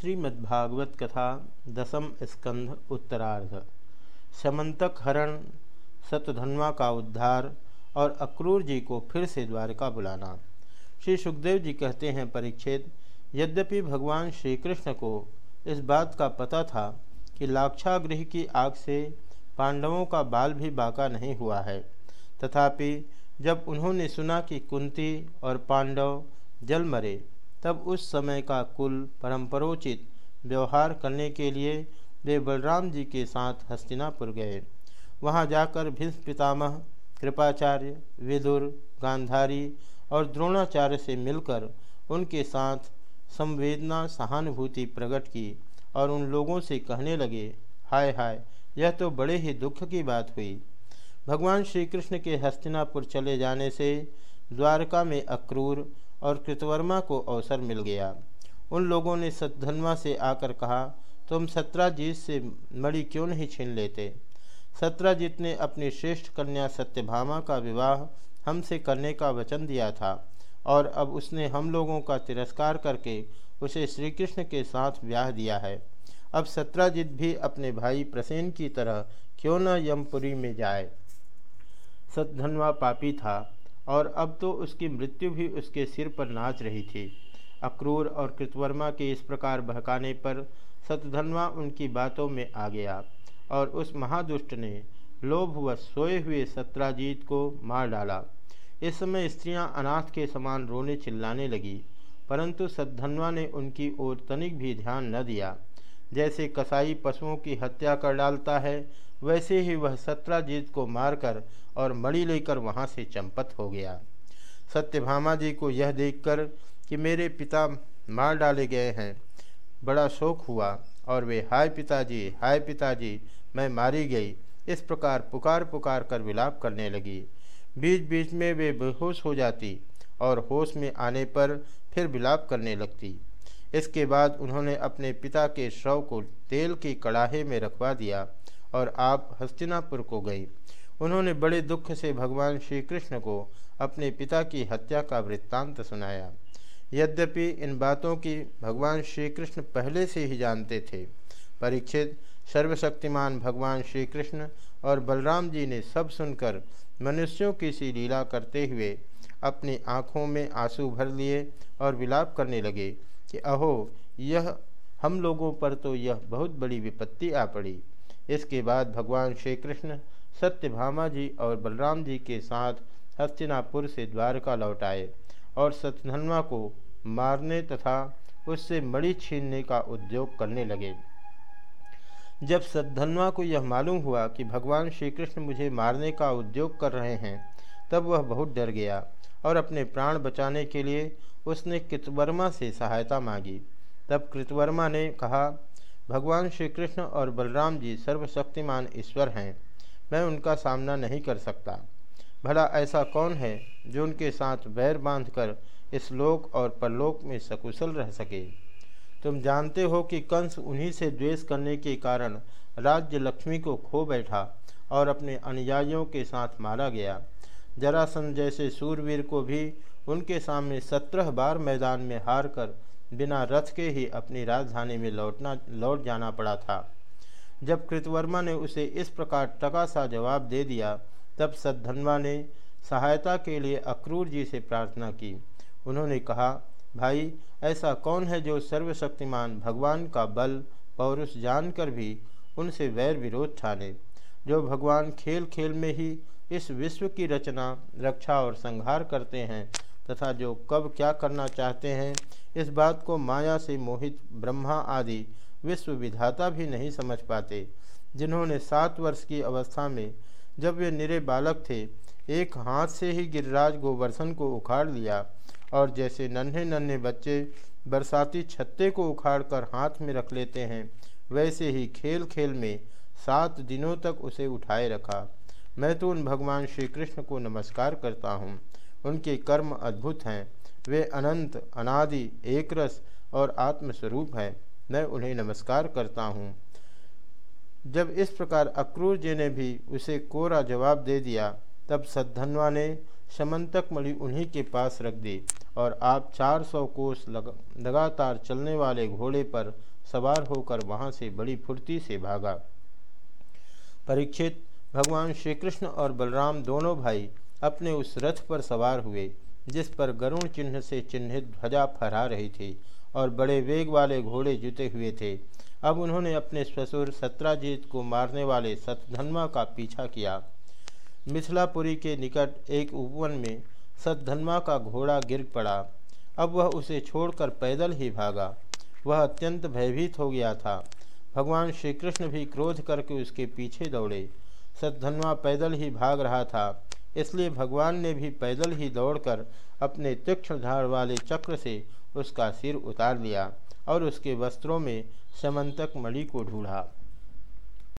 श्रीमद्भागवत कथा दसम स्कंध उत्तरार्ध। समंतक हरण सतधन्वा का उद्धार और अक्रूर जी को फिर से द्वारका बुलाना। श्री सुखदेव जी कहते हैं, परीक्षित, यद्यपि भगवान श्री कृष्ण को इस बात का पता था कि लाक्षागृह की आग से पांडवों का बाल भी बाका नहीं हुआ है, तथापि जब उन्होंने सुना कि कुंती और पांडव जल मरे तब उस समय का कुल परम्परोचित व्यवहार करने के लिए वे बलराम जी के साथ हस्तिनापुर गए। वहाँ जाकर भीष्म पितामह, कृपाचार्य, विदुर, गांधारी और द्रोणाचार्य से मिलकर उनके साथ संवेदना सहानुभूति प्रकट की और उन लोगों से कहने लगे, हाय हाय, यह तो बड़े ही दुख की बात हुई। भगवान श्री कृष्ण के हस्तिनापुर चले जाने से द्वारका में अक्रूर और कृतवर्मा को अवसर मिल गया। उन लोगों ने सतधनवा से आकर कहा, तुम सत्राजीत से मणि क्यों नहीं छीन लेते? सत्राजीत ने अपनी श्रेष्ठ कन्या सत्यभामा का विवाह हमसे करने का वचन दिया था और अब उसने हम लोगों का तिरस्कार करके उसे श्री कृष्ण के साथ ब्याह दिया है। अब सत्राजित भी अपने भाई प्रसेन की तरह क्यों न यमपुरी में जाए? सतधनवा पापी था। और अब तो उसकी मृत्यु भी उसके सिर पर नाच रही थी। अक्रूर और कृतवर्मा के इस प्रकार बहकाने पर सतधनवा उनकी बातों में आ गया और उस महादुष्ट ने लोभ व सोए हुए सत्राजीत को मार डाला। इस समय स्त्रियाँ अनाथ के समान रोने चिल्लाने लगी, परंतु सद्धनवा ने उनकी ओर तनिक भी ध्यान न दिया। जैसे कसाई पशुओं की हत्या कर डालता है वैसे ही वह सत्राजीत को मारकर और मणि लेकर वहाँ से चंपत हो गया। सत्यभामा जी को यह देखकर कि मेरे पिता मार डाले गए हैं, बड़ा शोक हुआ और वे, हाय पिताजी हाय पिताजी, मैं मारी गई। इस प्रकार पुकार पुकार कर विलाप करने लगी। बीच बीच में वे बेहोश हो जाती और होश में आने पर फिर विलाप करने लगती। इसके बाद उन्होंने अपने पिता के शव को तेल की कड़ाहे में रखवा दिया। और आप हस्तिनापुर को गई। उन्होंने बड़े दुख से भगवान श्री कृष्ण को अपने पिता की हत्या का वृत्तांत सुनाया। यद्यपि इन बातों की भगवान श्री कृष्ण पहले से ही जानते थे, परीक्षित, सर्वशक्तिमान भगवान श्री कृष्ण और बलराम जी ने सब सुनकर मनुष्यों की सी लीला करते हुए अपनी आँखों में आँसू भर लिए और विलाप करने लगे कि अहो, यह हम लोगों पर तो यह बहुत बड़ी विपत्ति आ पड़ी। इसके बाद भगवान श्री कृष्ण सत्यभामा जी और बलराम जी के साथ हस्तिनापुर से द्वारका लौट आए और सतधनवा को मारने तथा उससे मणि छीनने का उद्योग करने लगे। जब सतधनवा को यह मालूम हुआ कि भगवान श्री कृष्ण मुझे मारने का उद्योग कर रहे हैं, तब वह बहुत डर गया और अपने प्राण बचाने के लिए उसने कृतवर्मा से सहायता मांगी। तब कृतवर्मा ने कहा भगवान श्री कृष्ण और बलराम जी सर्वशक्तिमान ईश्वर हैं। मैं उनका सामना नहीं कर सकता। भला ऐसा कौन है जो उनके साथ वैर बांधकर इस लोक और परलोक में सकुशल रह सके? तुम जानते हो कि कंस उन्हीं से द्वेष करने के कारण राज्य लक्ष्मी को खो बैठा और अपने अनुयायियों के साथ मारा गया। जरासन जैसे सूरवीर को भी उनके सामने सत्रह बार मैदान में हार कर बिना रथ के ही अपनी राजधानी में लौटना, लौट जाना पड़ा था। जब कृतवर्मा ने उसे इस प्रकार टका सा जवाब दे दिया, तब सद्धनवा ने सहायता के लिए अक्रूर जी से प्रार्थना की। उन्होंने कहा, भाई, ऐसा कौन है जो सर्वशक्तिमान भगवान का बल, पौरुष जानकर भी उनसे वैर विरोध ठाने? जो भगवान खेल खेल में ही इस विश्व की रचना, रक्षा और संहार करते हैं तथा जो कब क्या करना चाहते हैं, इस बात को माया से मोहित ब्रह्मा आदि विश्व विधाता भी नहीं समझ पाते, जिन्होंने सात वर्ष की अवस्था में जब वे निरे बालक थे, एक हाथ से ही गिरिराज गोवर्धन को उखाड़ लिया और जैसे नन्हे नन्हे बच्चे बरसाती छत्ते को उखाड़ कर हाथ में रख लेते हैं, वैसे ही खेल खेल में सात दिनों तक उसे उठाए रखा। मैं तो उन भगवान श्री कृष्ण को नमस्कार करता हूँ। उनके कर्म अद्भुत हैं। वे अनंत अनादि एकरस और आत्मस्वरूप हैं। मैं उन्हें नमस्कार करता हूँ। जब इस प्रकार अक्रूर जी ने भी उसे कोरा जवाब दे दिया तब सद्धनवा ने समंतक मणि उन्हीं के पास रख दी और आप 400 सौ कोस लग, लगातार चलने वाले घोड़े पर सवार होकर वहाँ से बड़ी फुर्ती से भागा। परीक्षित भगवान श्री कृष्ण और बलराम दोनों भाई अपने उस रथ पर सवार हुए, जिस पर गरुण चिन्ह से चिन्हित ध्वजा फहरा रही थी और बड़े वेग वाले घोड़े जुते हुए थे। अब उन्होंने अपने ससुर सत्राजीत को मारने वाले सतधन्मा का पीछा किया। मिथिलापुरी के निकट एक उपवन में सतधन्मा का घोड़ा गिर पड़ा। अब वह उसे छोड़कर पैदल ही भागा। वह अत्यंत भयभीत हो गया था। भगवान श्री कृष्ण भी क्रोध करके उसके पीछे दौड़े। सतधन्वा पैदल ही भाग रहा था। इसलिए भगवान ने भी पैदल ही दौड़कर अपने तीक्ष्ण धार वाले चक्र से उसका सिर उतार लिया और उसके वस्त्रों में समंतक मणि को ढूंढा।